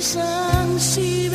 伤心。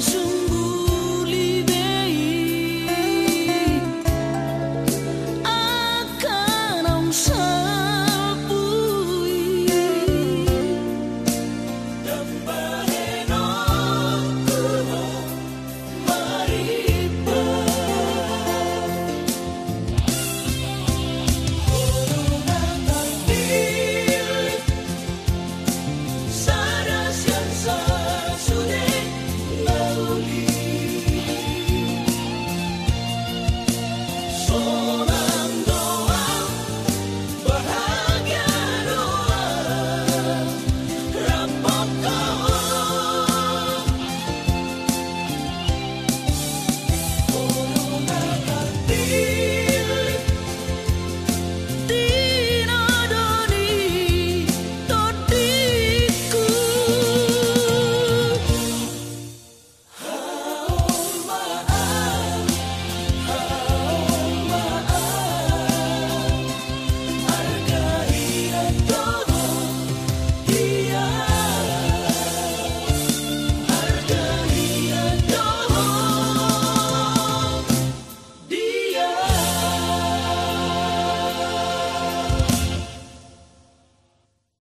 生。